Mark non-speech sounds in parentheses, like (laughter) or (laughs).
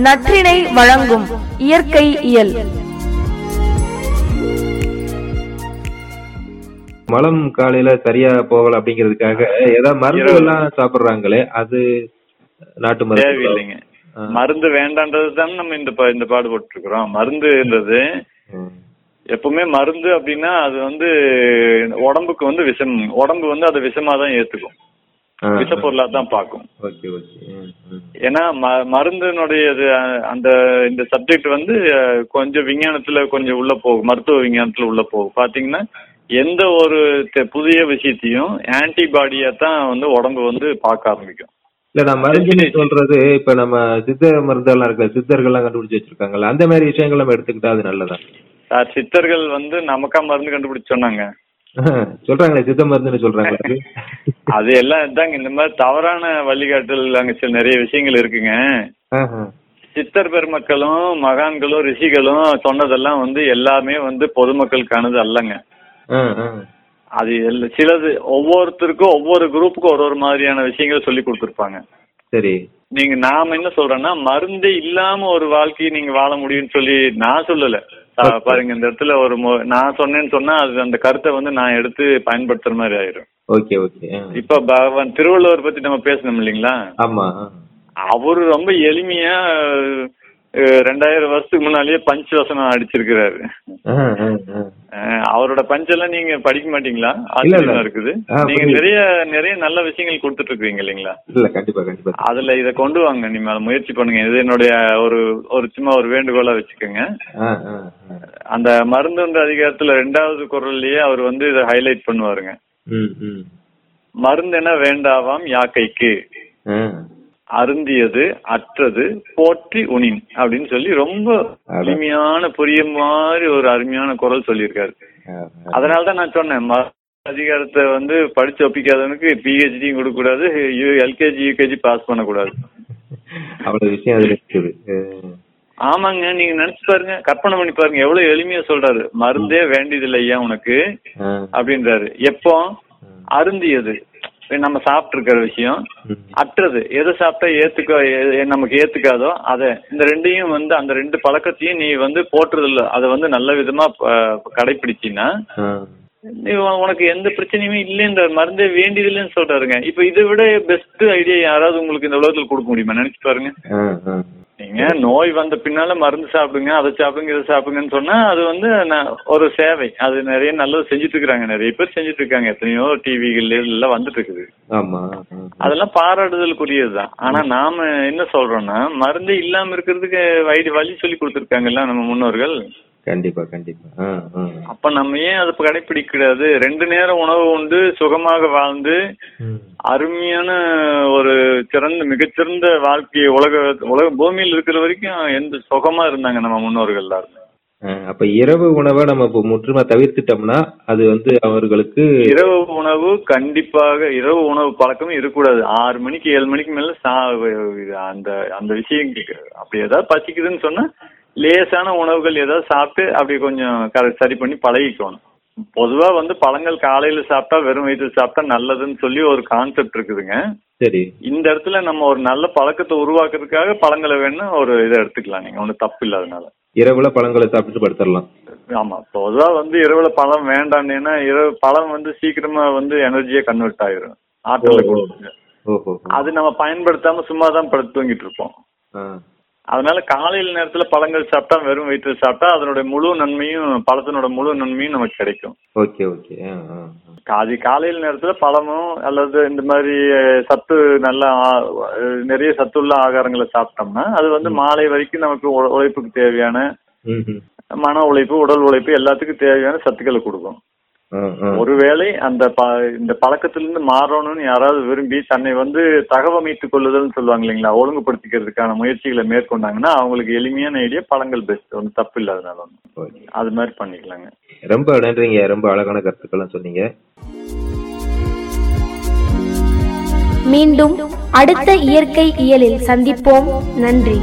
நற்றினை வழங்கும் இயற்கை இயல். மலம் காலையில சரியா போகல அப்படிங்கிறதுக்காக ஏதாவது மருந்து எல்லாம் சாப்பிடுறாங்களே அது நாட்டு மருந்து. தேவையில்லைங்க. ஆ. மருந்து வேண்டான்றது தான் நம்ம இந்த இந்த பாடுபட்டு இருக்கிறோம் மருந்துன்றது. எப்பவுமே மருந்து அப்படின்னா அது வந்து உடம்புக்கு வந்து விஷம் உடம்பு வந்து அதை விஷமா தான் ஏத்துக்கும். விஷ பொருளா தான் பார்க்கும். ஏன்னா மருந்தினுடைய அந்த இந்த சப்ஜெக்ட் வந்து கொஞ்சம் விஞ்ஞானத்துல கொஞ்சம் உள்ள போகும். மருத்துவ விஞ்ஞானத்துல உள்ள போகும். பாத்தீங்கன்னா எந்த ஒரு புதிய விஷயத்தையும் ஆன்டிபாடியா தான் வந்து உடம்பு வந்து பார்க்க ஆரம்பிக்கும். இல்ல நான் மருந்து சொல்றது இப்ப நம்ம சித்த மருந்தெல்லாம் இருக்குல்ல சித்தர்கள்லாம் கண்டுபிடிச்சு வச்சிருக்காங்கல்ல அந்த மாதிரி விஷயங்கள் நம்ம எடுத்துக்கிட்டா அது நல்லதா? சார் சித்தர்கள் வந்து நமக்கா மருந்து கண்டுபிடிச்சு சொன்னாங்க. (laughs) சொல்றாங்களே சித்த மருந்துன்னு சொல்றாங்களே (laughs) அது? எல்லாம் இதாங்க இந்த மாதிரி தவறான வழிகாட்டல் அங்க சில நிறைய விஷயங்கள் இருக்குங்க. சித்தர் பெருமக்களும் மகான்களும் ரிஷிகளும் சொன்னதெல்லாம் வந்து எல்லாமே வந்து பொதுமக்களுக்கானது அல்லங்க. அது சிலது ஒவ்வொருத்தருக்கும் ஒவ்வொரு குரூப்புக்கும் ஒரு ஒரு மாதிரியான விஷயங்களை சொல்லி கொடுத்துருப்பாங்க சரி நீங்க நாம என்ன சொல்றோம்னா மருந்தே இல்லாம ஒரு வாழ்க்கையை நீங்க வாழ முடியும்னு சொல்லி நான் சொல்லல. பாருங்க இந்த இடத்துல ஒரு நான் சொன்னேன்னு சொன்னா அது அந்த கருத்தை வந்து நான் எடுத்து பயன்படுத்துற மாதிரி ஆயிரும் ஓகே ஓகே. இப்ப பகவான் திருவள்ளுவர் பத்தி நம்ம பேசணும் இல்லைங்களா ஆமா. அவரு ரொம்ப எளிமையா ரெண்டாயிரம் வருஷத்துக்கு முன்னாலேயே பஞ்ச் வசனம் அடிச்சிருக்கிறாரு அவரோட பஞ்செல்லாம் நீங்க படிக்க மாட்டீங்களா. ஆச்சரியமா இருக்குது நீங்க. நிறைய நிறைய நல்ல விஷயங்கள் கொடுத்துட்டு இருக்கீங்க இல்லைங்களா இல்ல கண்டிப்பா கண்டிப்பா அதுல இத கொண்டு வாங்க நீ மேல முயற்சி பண்ணுங்க இது என்னுடைய ஒரு ஒரு சும்மா ஒரு வேண்டுகோளா வச்சுக்கோங்க. அந்த மருந்துன்ற அதிகாரத்துல ரெண்டாவது குரல்லயே அவர் வந்து இதை ஹைலைட் பண்ணுவாருங்க. மருந்து என்ன வேண்டாவாம் யாக்கைக்கு. அருந்தியது அற்றது போற்றி உனின் அப்படின்னு சொல்லி ரொம்ப எளிமையான புரிய மாதிரி ஒரு அருமையான குரல் சொல்லியிருக்காரு. அதனாலதான் நான் சொன்னேன் அதிகாரத்தை வந்து படிச்சு ஒப்பிக்காதவனுக்கு பிஹெச்டியும் கொடுக்க கூடாது எல்கேஜி யூகேஜி பாஸ் பண்ணக்கூடாது. ஆமாங்க நீங்க நினைச்சு பாருங்க கற்பனை பண்ணி பாருங்க எவ்வளவு எளிமையா சொல்றாரு. மருந்தே வேண்டியதில்லை ஐயா உனக்கு. அப்படின்றாரு. எப்போ? அருந்தியது. நம்ம சாப்பிட்டு இருக்கிற விஷயம். அற்றது. எதை சாப்பிட்டா ஏத்துக்க நமக்கு ஏத்துக்காதோ அத. இந்த ரெண்டையும் வந்து அந்த ரெண்டு பழக்கத்தையும் நீ வந்து போற்றுதில்ல. அதை வந்து நல்ல விதமா ஆ. நீ உனக்கு எந்த பிரச்சனையுமே இல்லைன்ற மருந்தே வேண்டியதில்லைன்னு சொல்றாருங்க. இப்ப இதை விட பெஸ்ட் ஐடியா யாராவது உங்களுக்கு இந்த உலகத்துல கொடுக்க முடியுமா? நினைச்சு பாருங்க. நீங்க நோய் வந்த பின்னால மருந்து சாப்பிடுங்க அதை சாப்பிடுங்க இதை சாப்பிடுங்கன்னு சொன்னா அது வந்து ஒரு சேவை. அது நிறைய நல்லது செஞ்சுட்டு இருக்காங்க நிறைய பேர் செஞ்சுட்டு இருக்காங்க எத்தனையோ டிவிகள் எல்லாம் வந்துட்டு இருக்குது. அதெல்லாம் பாராட்டுதலுக்குரியதுதான். ஆனா நாம என்ன சொல்றோம்னா மருந்தே இல்லாம இருக்கிறதுக்கு வழி வழி சொல்லி கொடுத்துருக்காங்கல்ல நம்ம முன்னோர்கள்? கண்டிப்பா கண்டிப்பா. அப்ப நம்ம ஏன் அதை கடைப்பிடிக்க கூடாது ரெண்டு நேரம் உணவு உண்டு சுகமாக வாழ்ந்து. அருமையான ஒரு சிறந்த மிகச்சிறந்த வாழ்க்கையை உலக உலக பூமியில் இருக்கிற வரைக்கும் எந்த சுகமா இருந்தாங்க நம்ம முன்னோர்கள் எல்லாரும் அப்ப இரவு உணவை நம்ம இப்போ முற்றுமா தவிர்த்துட்டோம்னா அது வந்து அவர்களுக்கு இரவு உணவு கண்டிப்பாக இரவு உணவு பழக்கமே இருக்கக்கூடாது ஆறு மணிக்கு ஏழு மணிக்கு மேல அந்த அந்த விஷயம் அப்படி ஏதாவது பசிக்குதுன்னு சொன்னா லேசான உணவுகள் ஏதாவது சாப்பிட்டு அப்படி கொஞ்சம் சரி பண்ணி பழகிக்கணும். பொதுவா வந்து பழங்கள் காலையில சாப்பிட்டா வெறும் வயிற்றுல சாப்பிட்டா நல்லதுன்னு சொல்லி ஒரு கான்செப்ட் இருக்குதுங்க. சரி. இந்த இடத்துல நம்ம ஒரு நல்ல பழக்கத்தை உருவாக்குறதுக்காக பழங்களை வேணா ஒரு இதை எடுத்துக்கலாம். நீங்க ஒன்றும் தப்பு இல்லாதனால. இரவுல பழங்களை சாப்பிட்டு படுத்துடலாம். ஆமா. பொதுவா வந்து இரவுல பழம் வேண்டாம்னா இரவு பழம் வந்து சீக்கிரமா வந்து எனர்ஜியா கன்வெர்ட் ஆயிரும். ஆற்றலை கொடுக்குங்க அது நம்ம பயன்படுத்தாம சும்மா தான் படுத்து தூங்கிட்டு இருப்போம். அதனால காலையில நேரத்துல பழங்கள் சாப்பிட்டா வெறும் வயிற்றுல சாப்பிட்டா அதனுடைய முழு நன்மையும் பழத்தினோட முழு நன்மையும் நமக்கு கிடைக்கும் ஓகே ஓகே. அது காலையில நேரத்துல பழமும் அல்லது இந்த மாதிரி சத்து நல்ல நிறைய சத்துள்ள ஆகாரங்களை சாப்பிட்டோம்னா அது வந்து மாலை வரைக்கும் நமக்கு உழ- உழைப்புக்கு தேவையான. மன உழைப்பு உடல் உழைப்பு எல்லாத்துக்கும் தேவையான சத்துக்களை கொடுக்கும். ஒருவேளை அந்த ப- இந்த பழக்கத்திலிருந்து மாறணும்னு யாராவது விரும்பி தன்னை வந்து தகவமைத்துக் கொள்ளுதல்னு சொல்லுவாங்க இல்லைங்களா? ஒழுங்குபடுத்திக்கிறதுக்கான முயற்சிகளை மேற்கொண்டாங்கன்னா அவங்களுக்கு எளிமையான ஐடியா பழங்கள் பெஸ்ட் ஒன்றும் தப்பு இல்லை அதனால ஒண்ணும். ஓகே. அது மாதிரி பண்ணிக்கலாங்க. ரொம்ப நன்றிங்க. ரொம்ப அழகான கருத்துக்கள்லாம் சொன்னீங்க. மீண்டும் அடுத்த இயற்கை இயலில் சந்திப்போம். நன்றி.